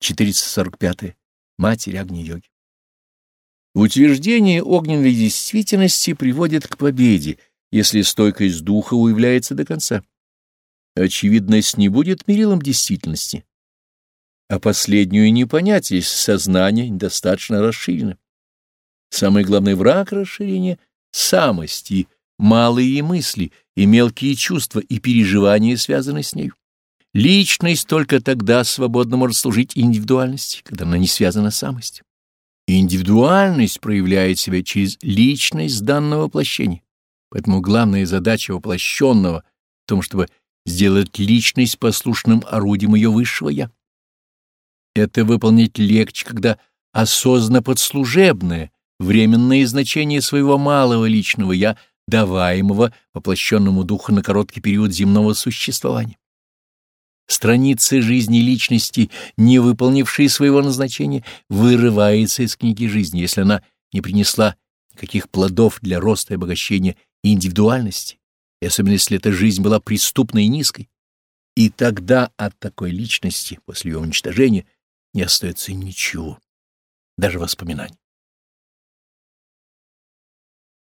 445. Матерь Агни-йоги. Утверждение огненной действительности приводит к победе, если стойкость духа уявляется до конца. Очевидность не будет мерилом действительности, а последнюю не понять, если сознание недостаточно расширено. Самый главный враг расширения — самость и малые мысли, и мелкие чувства, и переживания, связанные с нею. Личность только тогда свободно может служить индивидуальности, когда она не связана с самостью. Индивидуальность проявляет себя через личность данного воплощения. Поэтому главная задача воплощенного в том, чтобы сделать личность послушным орудием ее высшего «я». Это выполнить легче, когда осознанно подслужебное, временное значение своего малого личного «я», даваемого воплощенному духу на короткий период земного существования. Страницы жизни личности, не выполнившие своего назначения, вырывается из книги жизни, если она не принесла никаких плодов для роста и обогащения индивидуальности, и особенно если эта жизнь была преступной и низкой. И тогда от такой личности, после ее уничтожения, не остается ничего, даже воспоминаний.